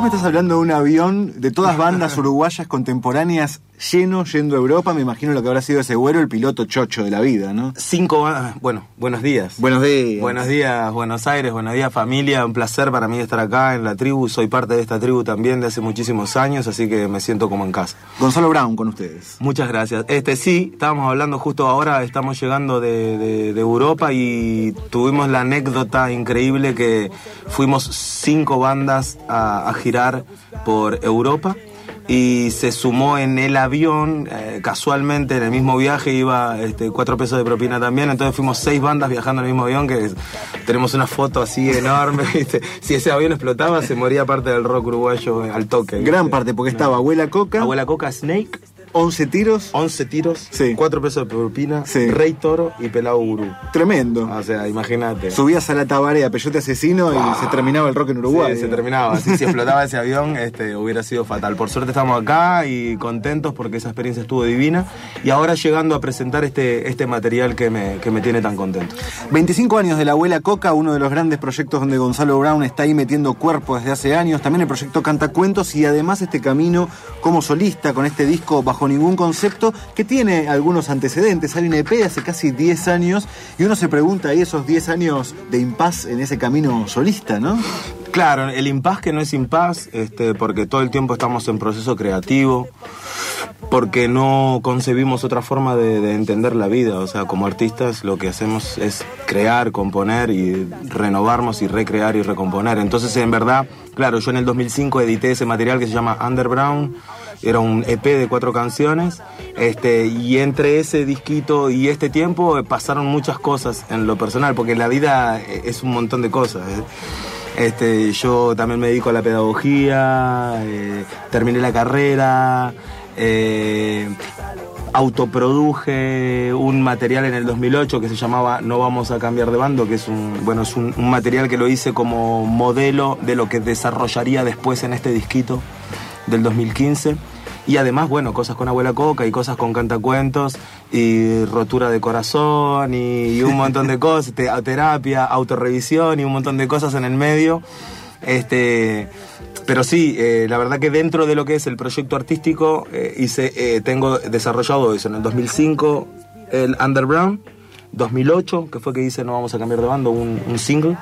Vos me estás hablando de un avión de todas bandas uruguayas contemporáneas lleno yendo a Europa. Me imagino lo que habrá sido ese güero, el piloto chocho de la vida, ¿no? Cinco, bueno, buenos días. Buenos días. Buenos días, Buenos Aires, buenos días, familia. Un placer para mí estar acá en la tribu. Soy parte de esta tribu también de hace muchísimos años, así que me siento como en casa. Gonzalo Brown con ustedes. Muchas gracias. Este sí, estábamos hablando justo ahora, estamos llegando de, Europa y tuvimos la anécdota increíble que fuimos cinco bandas a girar por Europa y se sumó en el avión, eh, casualmente en el mismo viaje iba este, cuatro pesos de propina también, entonces fuimos seis bandas viajando en el mismo avión, que tenemos una foto así enorme, si ese avión explotaba se moría parte del rock uruguayo al toque. Gran parte, porque estaba Abuela Coca. Abuela Coca, Snake, 11 tiros. 11 tiros, sí. 4 pesos de propina, Rey Toro y Pelado Gurú. Tremendo. O sea, imagínate. Subías a la tabaré Peyote Asesino y se terminaba el rock en Uruguay. Sí, se terminaba. si explotaba ese avión, este, hubiera sido fatal. Por suerte estamos acá y contentos porque esa experiencia estuvo divina. Y ahora llegando a presentar este, este material que me, que me tiene tan contento. 25 años de la abuela Coca, uno de los grandes proyectos donde Gonzalo Brown está ahí metiendo cuerpo desde hace años. También el proyecto Canta Cuentos y además este camino como solista con este disco bajo ningún concepto que tiene algunos antecedentes. Hay una EP hace casi 10 años y uno se pregunta ahí esos 10 años de impas en ese camino solista, ¿no? Claro, el impas que no es impas, este, porque todo el tiempo estamos en proceso creativo, porque no concebimos otra forma de, entender la vida. O sea, como artistas lo que hacemos es crear, componer y renovarnos y recrear y recomponer. Entonces, en verdad, claro, yo en el 2005 edité ese material que se llama Underground era un EP de cuatro canciones, este, y entre ese disquito y este tiempo eh, pasaron muchas cosas en lo personal, porque la vida eh, es un montón de cosas. ¿eh? Este, yo también me dedico a la pedagogía, terminé la carrera, autoproduje un material en el 2008 que se llamaba No vamos a cambiar de bando, que es un, bueno, es un material que lo hice como modelo de lo que desarrollaría después en este disquito del 2015. Y además, bueno, cosas con Abuela Coca y cosas con cantacuentos y rotura de corazón y, un montón de cosas, terapia, autorrevisión y un montón de cosas en el medio. Este, pero sí, eh, la verdad que dentro de lo que es el proyecto artístico, eh, hice, eh, tengo desarrollado eso. En el 2005 el Underground, 2008, que fue que hice No vamos a cambiar de bando, un single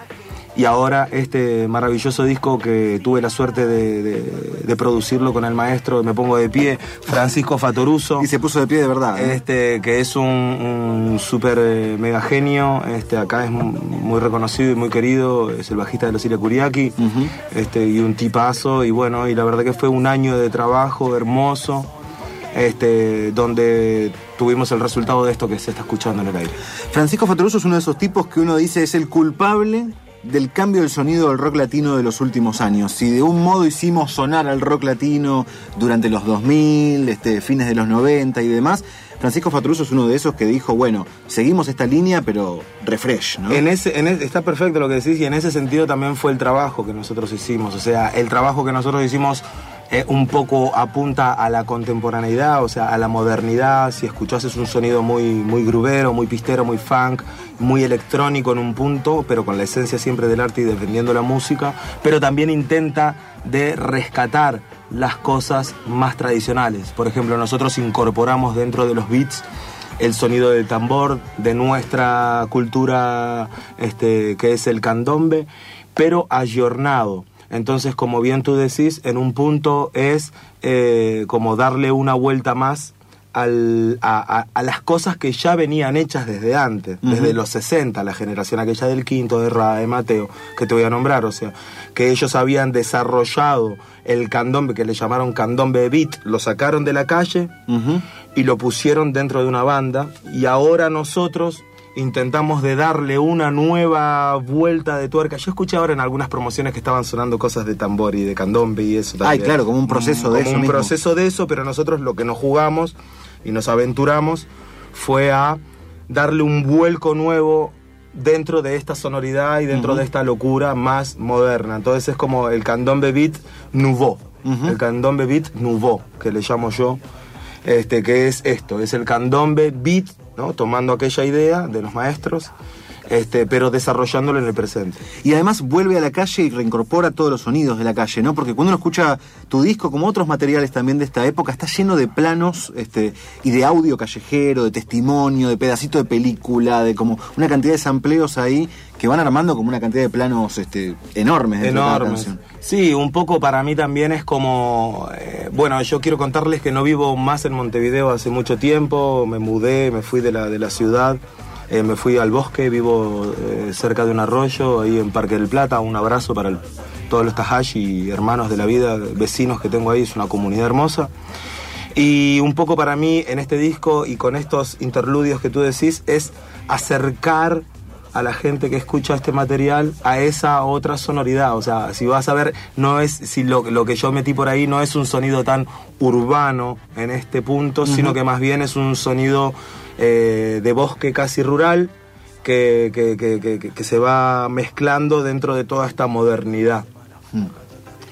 y ahora este maravilloso disco que tuve la suerte de, producirlo con el maestro, me pongo de pie, Francisco Fatoruso. Y se puso de pie de verdad. Este, que es un, un súper eh, mega genio, este, acá es muy reconocido y muy querido, es el bajista de los Siria Kuriaki, este, y un tipazo, y bueno, y la verdad que fue un año de trabajo hermoso. Este, donde tuvimos el resultado de esto que se está escuchando en el aire. Francisco Fatoruso es uno de esos tipos que uno dice es el culpable del cambio del sonido del rock latino de los últimos años. Si de un modo hicimos sonar al rock latino durante los 2000, este, fines de los 90 y demás, Francisco Fatruso es uno de esos que dijo, bueno, seguimos esta línea, pero refresh, ¿no? En está perfecto lo que decís y en ese sentido también fue el trabajo que nosotros hicimos. O sea, el trabajo que nosotros hicimos eh, un poco apunta a la contemporaneidad, o sea, a la modernidad. Si escuchás es un sonido muy, muy grubero, muy pistero, muy funk, muy electrónico en un punto, pero con la esencia siempre del arte y defendiendo la música. Pero también intenta de rescatar las cosas más tradicionales. Por ejemplo, nosotros incorporamos dentro de los beats el sonido del tambor de nuestra cultura este, que es el candombe, pero ayornado entonces, como bien tú decís, en un punto es eh, como darle una vuelta más al, a, las cosas que ya venían hechas desde antes, desde los 60, la generación aquella del quinto, de Ra, de Mateo, que te voy a nombrar, o sea, que ellos habían desarrollado el candombe, que le llamaron candombe beat, lo sacaron de la calle y lo pusieron dentro de una banda, y ahora nosotros intentamos de darle una nueva vuelta de tuerca. Yo escuché ahora en algunas promociones que estaban sonando cosas de tambor y de candombe y eso. Ay, claro, como un proceso de eso. un proceso de eso, pero nosotros lo que nos jugamos y nos aventuramos fue a darle un vuelco nuevo dentro de esta sonoridad y dentro de esta locura más moderna. Entonces es como el candombe beat nouveau, el candombe beat nouveau, que le llamo yo, este, que es esto, es el candombe beat tomando aquella idea de los maestros este, pero desarrollándolo en el presente. Y además vuelve a la calle y reincorpora todos los sonidos de la calle, ¿no? Porque cuando uno escucha tu disco, como otros materiales también de esta época, está lleno de planos este, y de audio callejero, de testimonio, de pedacito de película, de como una cantidad de sampleos ahí que van armando como una cantidad de planos este, enormes. dentro de cada Enormes. Sí, un poco para mí también es como, eh, bueno, yo quiero contarles que no vivo más en Montevideo hace mucho tiempo, me mudé, me fui de la, de la ciudad, eh, me fui al bosque, vivo eh, cerca de un arroyo, ahí en Parque del Plata, un abrazo para todos los Tahashi, hermanos de la vida, vecinos que tengo ahí, es una comunidad hermosa. Y un poco para mí en este disco y con estos interludios que tú decís es acercar a la gente que escucha este material a esa otra sonoridad. O sea, si vas a ver, no es, si lo, lo que yo metí por ahí no es un sonido tan urbano en este punto, sino que más bien es un sonido eh, de bosque casi rural que, que- que- se va mezclando dentro de toda esta modernidad. Mm.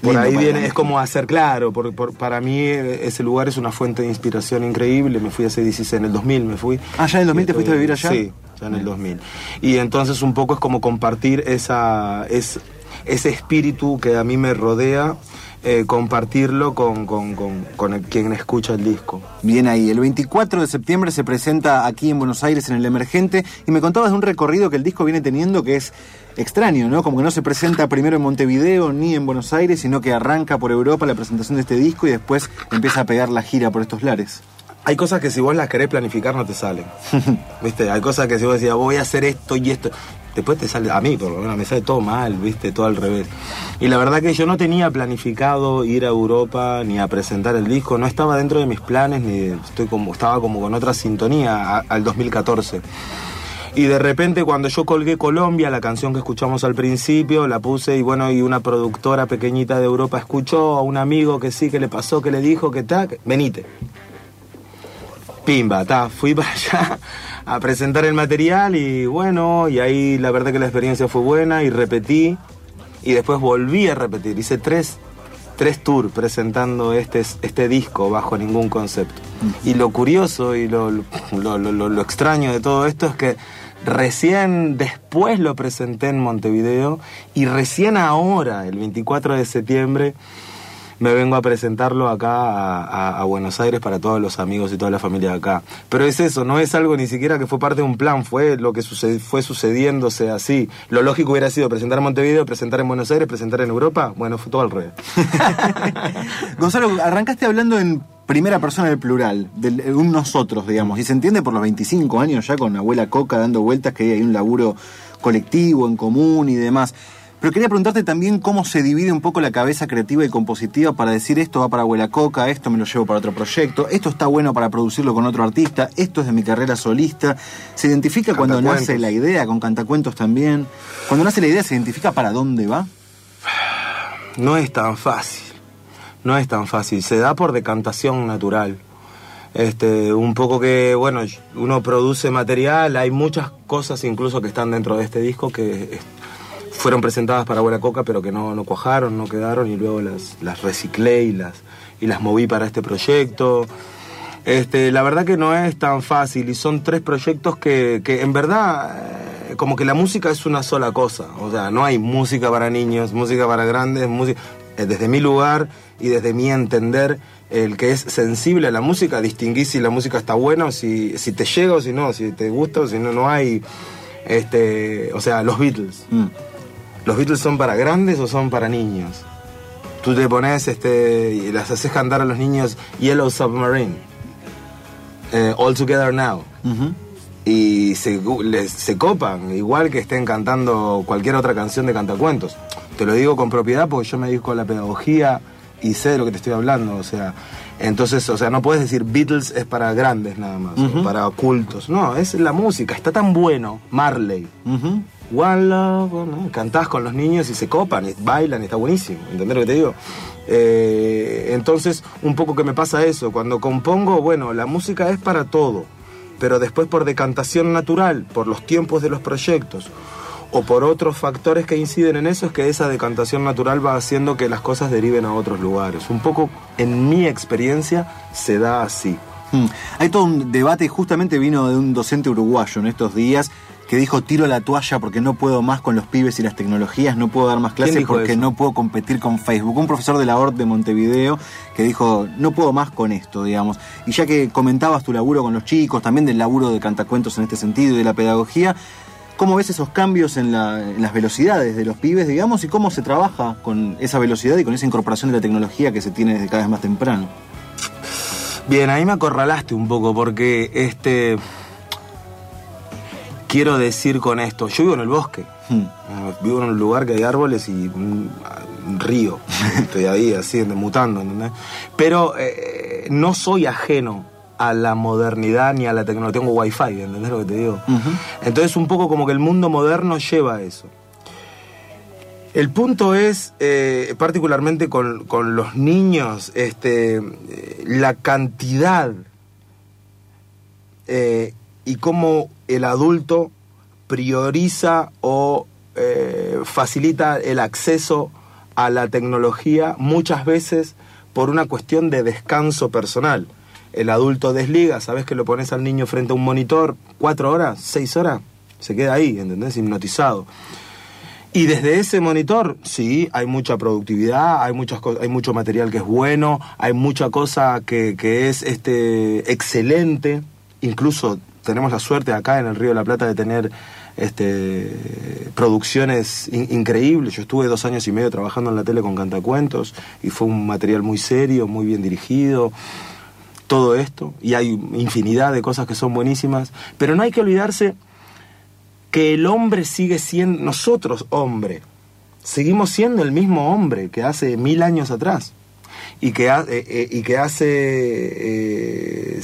Por Lindo ahí viene, es como hacer claro, por- por- para mí eh, ese lugar es una fuente de inspiración increíble, me fui hace 16, en el 2000 me fui. Ah, ¿ya en el 2000 te fuiste a vivir allá? Sí, ya en el 2000. Y entonces un poco es como compartir esa, es, ese espíritu que a mí me rodea, eh, compartirlo con, con- con- con el- quien escucha el disco. Bien ahí, el 24 de septiembre se presenta aquí en Buenos Aires en el Emergente y me contabas de un recorrido que el disco viene teniendo que es extraño, ¿no? Como que no se presenta primero en Montevideo ni en Buenos Aires, sino que arranca por Europa la presentación de este disco y después empieza a pegar la gira por estos lares. Hay cosas que si vos las querés planificar no te salen. ¿Viste? Hay cosas que si vos decías, voy a hacer esto y esto. Después te sale, a mí por lo menos me sale todo mal, ¿viste? Todo al revés. Y la verdad que yo no tenía planificado ir a Europa ni a presentar el disco. No estaba dentro de mis planes, ni estoy como, estaba como con otra sintonía al 2014. Y de repente cuando yo colgué Colombia, la canción que escuchamos al principio, la puse y bueno, y una productora pequeñita de Europa escuchó a un amigo que sí, que le pasó, que le dijo, que tal, venite. Pimba, ta, fui para allá a presentar el material y bueno, y ahí la verdad que la experiencia fue buena y repetí y después volví a repetir. Hice tres, tres tours presentando este, este disco bajo ningún concepto. Y lo curioso y lo, lo, lo- lo- extraño de todo esto es que recién después lo presenté en Montevideo y recién ahora, el 24 de septiembre, me vengo a presentarlo acá a, Buenos Aires para todos los amigos y toda la familia de acá. Pero es eso, no es algo ni siquiera que fue parte de un plan, fue lo que suced- fue sucediéndose así. Lo lógico hubiera sido presentar en Montevideo, presentar en Buenos Aires, presentar en Europa. Bueno, fue todo al revés. Gonzalo, arrancaste hablando en primera persona del plural, de un nosotros, digamos, y se entiende por los 25 años ya con Abuela Coca dando vueltas que hay un laburo colectivo, en común y demás. Pero quería preguntarte también cómo se divide un poco la cabeza creativa y compositiva para decir esto va para Abuela Coca, esto me lo llevo para otro proyecto, esto está bueno para producirlo con otro artista, esto es de mi carrera solista. ¿Se identifica cuando nace la idea, con cantacuentos también? Cuando nace la idea, ¿se identifica para dónde va? No es tan fácil. No es tan fácil. Se da por decantación natural. Este, un poco que, bueno, uno produce material, hay muchas cosas incluso que están dentro de este disco que fueron presentadas para Buena Coca, pero que no, no cuajaron, no quedaron, y luego las, las reciclé y las, y las moví para este proyecto. Este, la verdad que no es tan fácil y son tres proyectos que, que en verdad eh, como que la música es una sola cosa. O sea, no hay música para niños, música para grandes, música... eh, Desde mi lugar y desde mi entender, el que es sensible a la música, distinguir si la música está buena o si, si te llega o si no, si te gusta o si no, no hay... Este, o sea, los Beatles. Mm. ¿Los Beatles son para grandes o son para niños? Tú te pones este, y las haces cantar a los niños Yellow Submarine, eh, All Together Now, y se, les- se copan, igual que estén cantando cualquier otra canción de cantacuentos. Te lo digo con propiedad porque yo me dedico a la pedagogía y sé de lo que te estoy hablando, o sea, entonces, o sea, no puedes decir Beatles es para grandes nada más, o para cultos, no, es la música, está tan bueno, Marley. One Love, cantás con los niños y se copan, y bailan, y está buenísimo, ¿entendés lo que te digo? Eh, entonces, un poco que me pasa eso, cuando compongo, bueno, la música es para todo, pero después por decantación natural, por los tiempos de los proyectos, o por otros factores que inciden en eso, es que esa decantación natural va haciendo que las cosas deriven a otros lugares. Un poco, en mi experiencia, se da así. Mm. Hay todo un debate, justamente vino de un docente uruguayo en estos días, que dijo tiro la toalla porque no puedo más con los pibes y las tecnologías, no puedo dar más clases porque no puedo competir con Facebook. Un profesor de la ORT de Montevideo que dijo no puedo más con esto, digamos. Y ya que comentabas tu laburo con los chicos, también del laburo de cantacuentos en este sentido y de la pedagogía, ¿cómo ves esos cambios en, en las velocidades de los pibes, digamos, y cómo se trabaja con esa velocidad y con esa incorporación de la tecnología que se tiene desde cada vez más temprano? Bien, ahí me acorralaste un poco porque este quiero decir con esto? Yo vivo en el bosque. Hmm. Ah, vivo en un lugar que hay árboles y un, río. Estoy ahí así, mutando, ¿entendés? Pero eh, no soy ajeno a la modernidad ni a la tecnología. Tengo wifi, ¿entendés lo que te digo? Entonces un poco como que el mundo moderno lleva a eso. El punto es, eh, particularmente con, los niños, este, eh, la cantidad y cómo el adulto prioriza o eh, facilita el acceso a la tecnología muchas veces por una cuestión de descanso personal. El adulto desliga, sabes que lo pones al niño frente a un monitor cuatro horas, seis horas, se queda ahí, ¿entendés? Hipnotizado. Y desde ese monitor, sí, hay mucha productividad, hay, muchas hay mucho material que es bueno, hay mucha cosa que, que es este, excelente, incluso tenemos la suerte acá en el Río de la Plata de tener este, producciones increíbles. Yo estuve dos años y medio trabajando en la tele con cantacuentos y fue un material muy serio, muy bien dirigido. Todo esto, y hay infinidad de cosas que son buenísimas, pero no hay que olvidarse que el hombre sigue siendo, nosotros hombre, seguimos siendo el mismo hombre que hace mil años atrás y que, eh, eh, hace eh,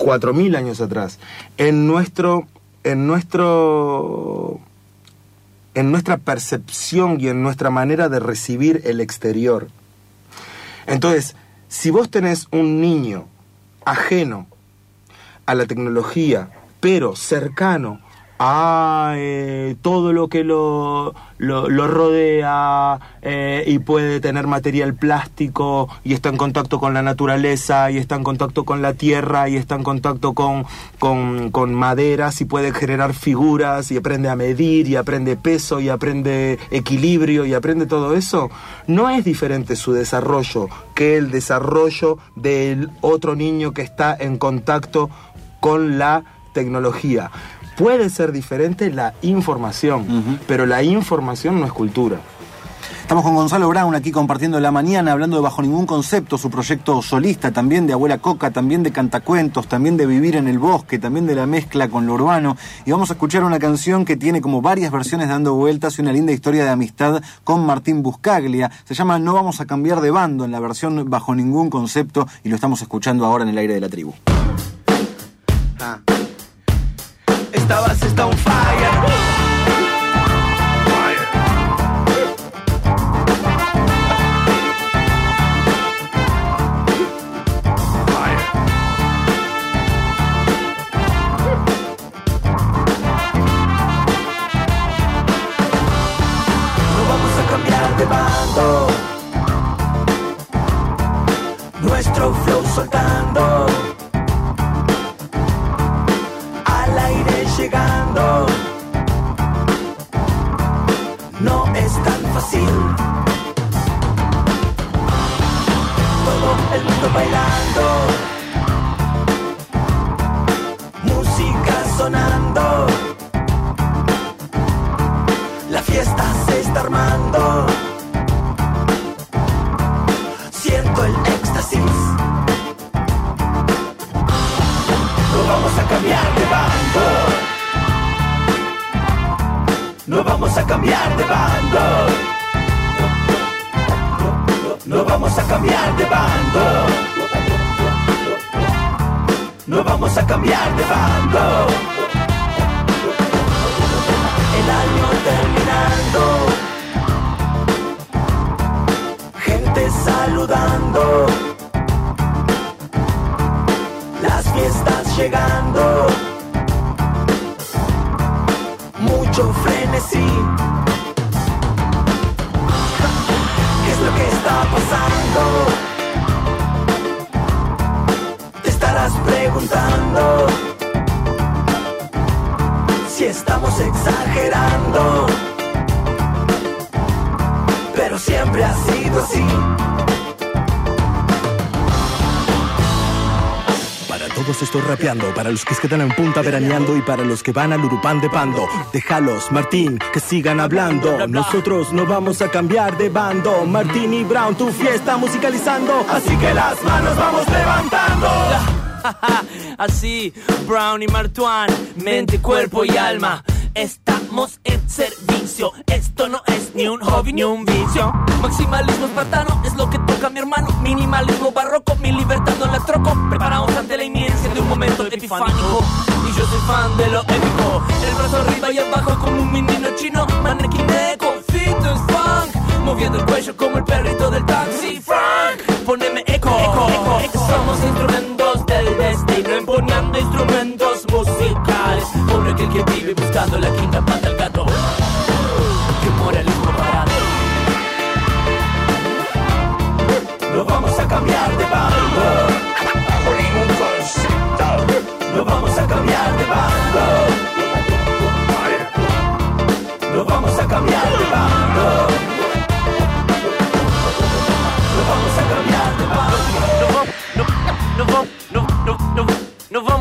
cuatro mil años atrás, en nuestro, en nuestro, en nuestra percepción y en nuestra manera de recibir el exterior. Entonces, si vos tenés un niño ajeno a la tecnología, pero cercano a eh, todo lo que lo, lo, rodea eh, y puede tener material plástico y está en contacto con la naturaleza y está en contacto con la tierra y está en contacto con, con, con maderas y puede generar figuras y aprende a medir y aprende peso y aprende equilibrio y aprende todo eso, no es diferente su desarrollo que el desarrollo del otro niño que está en contacto con la tecnología puede ser diferente la información, pero la información no es cultura. Estamos con Gonzalo Brown aquí compartiendo la mañana, hablando de Bajo Ningún Concepto, su proyecto solista, también de Abuela Coca, también de Cantacuentos, también de Vivir en el Bosque, también de la mezcla con lo urbano. Y vamos a escuchar una canción que tiene como varias versiones dando vueltas y una linda historia de amistad con Martín Buscaglia. Se llama No vamos a cambiar de bando en la versión Bajo Ningún Concepto y lo estamos escuchando ahora en el aire de la tribu. Ah. Esta base No vamos a cambiar de bando. No vamos a cambiar de bando. No vamos a cambiar de bando. El año terminando. Gente saludando. Las fiestas llegando. Frenesí. ¿Qué es lo que está pasando? Te estarás preguntando si estamos exagerando. Estoy rapeando. Para los que se quedan en punta veraneando y para los que van al Urupán de Pando. Déjalos, Martín, que sigan hablando. Nosotros no vamos a cambiar de bando. Martín y Brown, tu fiesta musicalizando. Así que las manos vamos levantando. Así, Brown y Martuan, mente, cuerpo y alma. Estamos en servicio. Esto no es ni un hobby ni un vicio. Maximalismo espartano es lo que toca mi hermano. Minimalismo barroco, mi libertad no la troco. Preparados ante Y yo soy fan de lo épico. El brazo arriba y abajo como un menino chino. Manequineco, fitness funk. Moviendo el cuello como el perrito del taxi.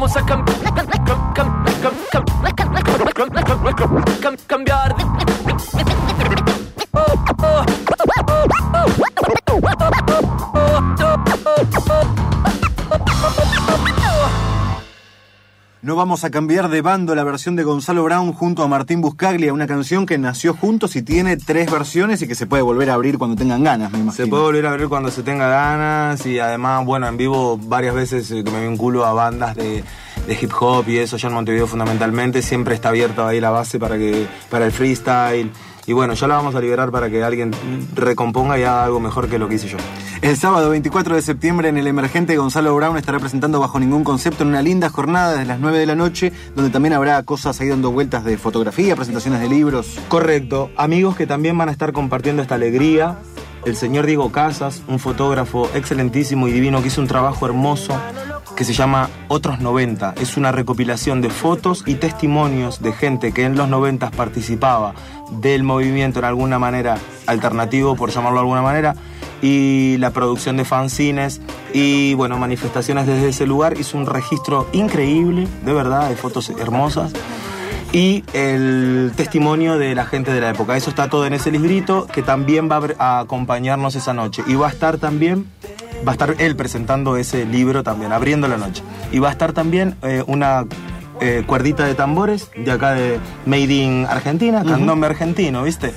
vamos a cambiar. Cambiar vamos a cambiar de bando la versión de Gonzalo Brown junto a Martín Buscaglia, una canción que nació juntos y tiene tres versiones y que se puede volver a abrir cuando tengan ganas, me imagino. Se puede volver a ver cuando se tenga ganas y además, bueno, en vivo varias veces eh, que me vinculo a bandas de, de hip hop y eso ya en Montevideo fundamentalmente, siempre está abierto ahí la base para, que, para el freestyle. Y bueno, ya la vamos a liberar para que alguien recomponga y haga algo mejor que lo que hice yo. El sábado 24 de septiembre en el emergente Gonzalo Brown estará presentando bajo ningún concepto en una linda jornada desde las 9 de la noche, donde también habrá cosas ahí dando vueltas de fotografía, presentaciones de libros. Correcto. Amigos que también van a estar compartiendo esta alegría. El señor Diego Casas, un fotógrafo excelentísimo y divino que hizo un trabajo hermoso que se llama Otros 90. Es una recopilación de fotos y testimonios de gente que en los 90 participaba del movimiento en alguna manera alternativo, por llamarlo de alguna manera, y la producción de fanzines y bueno, manifestaciones desde ese lugar. Hizo un registro increíble, de verdad, de fotos hermosas y el testimonio de la gente de la época. Eso está todo en ese librito que también va a acompañarnos esa noche. Y va a estar también, va a estar él presentando ese libro también, abriendo la noche. Y va a estar también eh, una eh, cuerdita de tambores de acá de Made in Argentina, candombe argentino, ¿viste?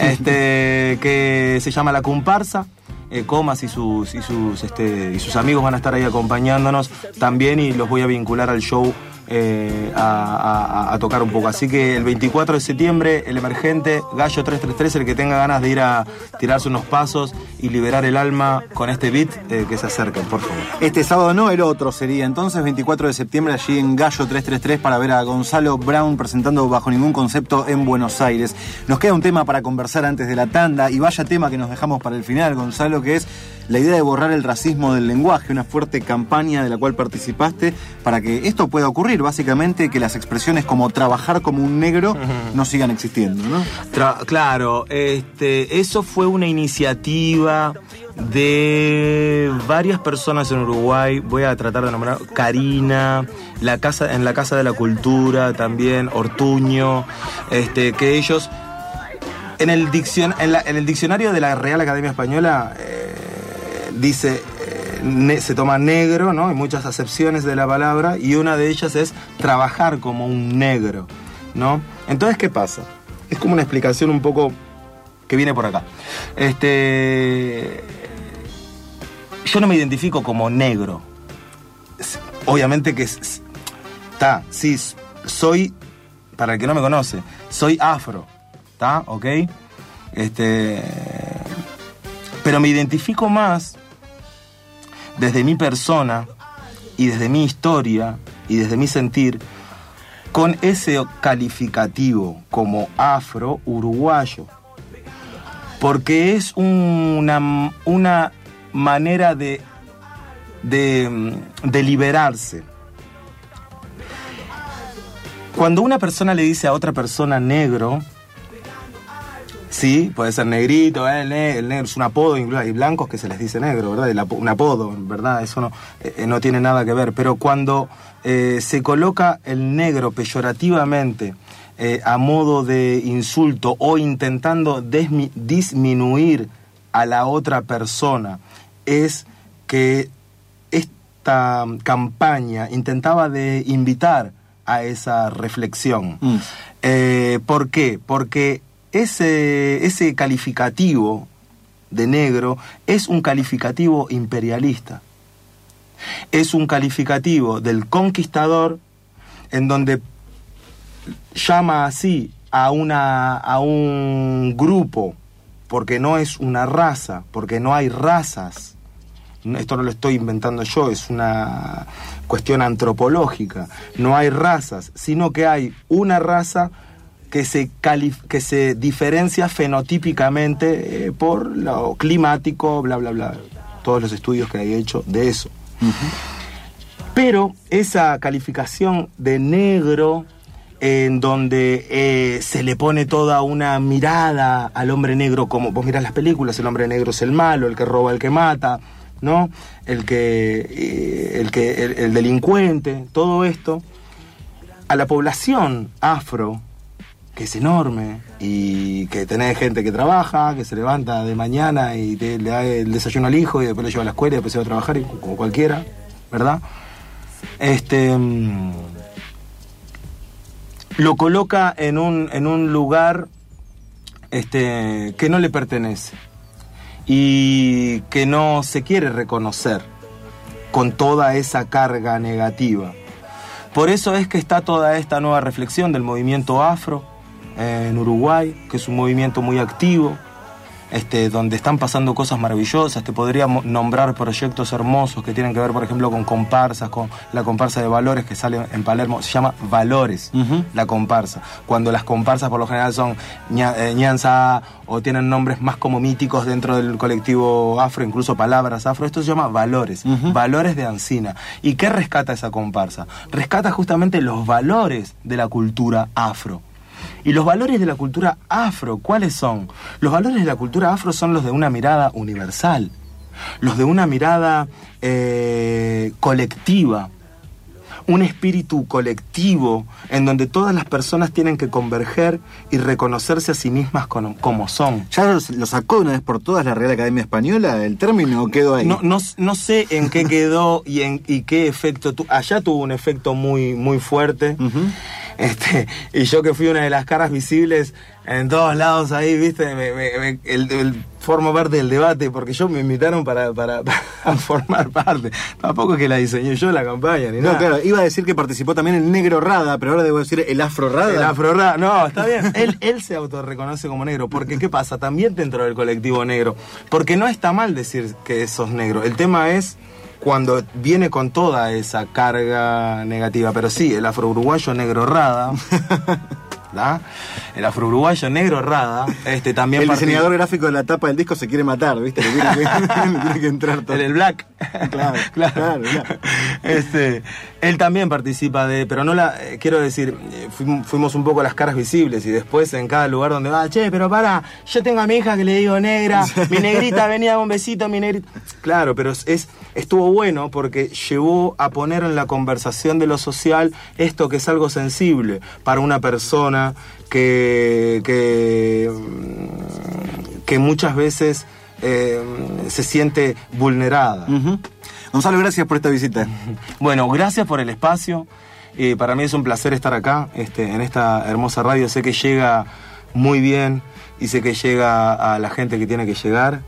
Este, que se llama La Comparsa. Eh, Comas y sus, y, sus, este, y sus amigos van a estar ahí acompañándonos también y los voy a vincular al show eh, a, tocar un poco. Así que el 24 de septiembre, el emergente Gallo 333, el que tenga ganas de ir a tirarse unos pasos y liberar el alma con este beat, eh, que se acerquen, por favor. Este sábado no, el otro sería entonces 24 de septiembre allí en Gallo 333 para ver a Gonzalo Brown presentando bajo ningún concepto en Buenos Aires. Nos queda un tema para conversar antes de la tanda y vaya tema que nos dejamos para el final, Gonzalo, que es la idea de borrar el racismo del lenguaje, una fuerte campaña de la cual participaste para que esto pueda ocurrir, básicamente que las expresiones como trabajar como un negro no sigan existiendo, ¿no? Tra- claro, este, eso fue una iniciativa de varias personas en Uruguay. Voy a tratar de nombrar Karina, la casa, en la Casa de la Cultura también, Ortuño, este, que ellos en el, diccion- en, la- en el diccionario de la Real Academia Española eh, dice, eh, se toma negro, ¿no? Hay muchas acepciones de la palabra y una de ellas es trabajar como un negro, ¿no? Entonces, ¿qué pasa? Es como una explicación un poco que viene por acá. Este, yo no me identifico como negro. Obviamente que es- está, sí, soy, para el que no me conoce, soy afro, ¿está? ¿Ok? Este, pero me identifico más desde mi persona y desde mi historia y desde mi sentir con ese calificativo como afro uruguayo. Porque es una, una manera de, de, de liberarse. Cuando una persona le dice a otra persona negro, sí, puede ser negrito, eh, el, ne- el negro es un apodo, incluso hay blancos que se les dice negro, ¿verdad? El un apodo, ¿verdad? Eso no, eh, no tiene nada que ver. Pero cuando eh, se coloca el negro peyorativamente eh, a modo de insulto o intentando disminuir a la otra persona, es que esta campaña intentaba de invitar a esa reflexión. Mm. Eh, ¿Por qué? Porque ese, ese calificativo de negro es un calificativo imperialista. Es un calificativo del conquistador en donde llama así a, una, a un grupo, porque no es una raza, porque no hay razas. Esto no lo estoy inventando yo, es una cuestión antropológica. No hay razas, sino que hay una raza que se, que se diferencia fenotípicamente eh, por lo climático, bla, bla, bla. Todos los estudios que hay hecho de eso. Pero esa calificación de negro, en donde eh, se le pone toda una mirada al hombre negro, como vos mirás las películas, el hombre negro es el malo, el que roba, el que mata, ¿no? El que, eh, el, que el, el delincuente, todo esto, a la población afro, que es enorme y que tenés gente que trabaja, que se levanta de mañana y le da el desayuno al hijo y después lo lleva a la escuela y después se va a trabajar como cualquiera, ¿verdad? Este mm, lo coloca en un, en un lugar este, que no le pertenece y que no se quiere reconocer con toda esa carga negativa. Por eso es que está toda esta nueva reflexión del movimiento afro en Uruguay, que es un movimiento muy activo, este, donde están pasando cosas maravillosas. Te podría nombrar proyectos hermosos que tienen que ver, por ejemplo, con comparsas, con la comparsa de valores que sale en Palermo. Se llama Valores, la comparsa. Cuando las comparsas por lo general son eh, ñanza o tienen nombres más como míticos dentro del colectivo afro, incluso palabras afro, esto se llama Valores. Valores de Ancina. ¿Y qué rescata esa comparsa? Rescata justamente los valores de la cultura afro. Y los valores de la cultura afro, ¿cuáles son? Los valores de la cultura afro son los de una mirada universal, los de una mirada eh, colectiva, un espíritu colectivo en donde todas las personas tienen que converger y reconocerse a sí mismas con- como son. ¿Ya lo, sacó una vez por todas la Real Academia Española? ¿El término o quedó ahí? No, no, no sé en qué quedó y, en, y qué efecto. tu- allá tuvo un efecto muy, muy fuerte. Este, y yo que fui una de las caras visibles en todos lados ahí, viste, me, me- me- el, el- formo parte del debate, porque yo me invitaron para, para, para formar parte. Tampoco es que la diseñé yo la campaña, ni No, nada. claro, iba a decir que participó también el negro Rada, pero ahora debo decir el afro Rada. El afro ra- no, está bien. Él, él se autorreconoce como negro. Porque, ¿qué pasa? También dentro del colectivo negro. Porque no está mal decir que sos negro. El tema es cuando viene con toda esa carga negativa. Pero sí, el afro-uruguayo negro rada. ¿da? El afro-uruguayo negro rada. Este, también el diseñador gráfico de la tapa del disco se quiere matar, ¿viste? Le tiene que, le tiene que entrar todo. El, el Black. Claro, claro, claro. Este, él también participa de, pero no la, eh, quiero decir, eh, fuim- fuimos un poco las caras visibles y después en cada lugar donde va, che, pero para, yo tengo a mi hija que le digo negra, mi negrita venía un besito, mi negrita. Claro, pero es- estuvo bueno porque llevó a poner en la conversación de lo social esto que es algo sensible para una persona que, que, mm, que muchas veces eh, se siente vulnerada. Ujú. Gonzalo, gracias por esta visita. Bueno, gracias por el espacio. Eh, para mí es un placer estar acá, este, en esta hermosa radio. Sé que llega muy bien y sé que llega a la gente que tiene que llegar.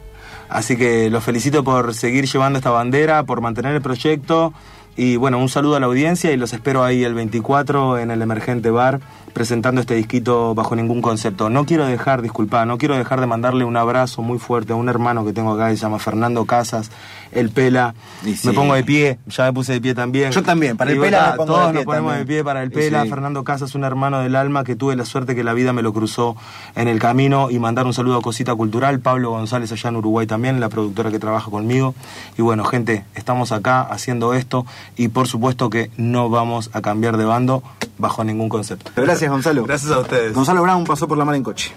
Así que los felicito por seguir llevando esta bandera, por mantener el proyecto. Y bueno, un saludo a la audiencia y los espero ahí el 24 en el Emergente Bar presentando este disquito bajo ningún concepto. No quiero dejar, disculpa, no quiero dejar de mandarle un abrazo muy fuerte a un hermano que tengo acá, que se llama Fernando Casas, el Pela. Sí. Me pongo de pie, ya me puse de pie también. Yo también, para el Pela me pongo Todos de pie nos ponemos también. de pie para el Pela. sí. Fernando Casas, un hermano del alma que tuve la suerte que la vida me lo cruzó en el camino. Y mandar un saludo a Cosita Cultural, Pablo González allá en Uruguay también, la productora que trabaja conmigo. Y bueno, gente, estamos acá haciendo esto y por supuesto que no vamos a cambiar de bando bajo ningún concepto. Gracias, Gonzalo. Gracias a ustedes. Gonzalo Brown pasó por la mar en coche.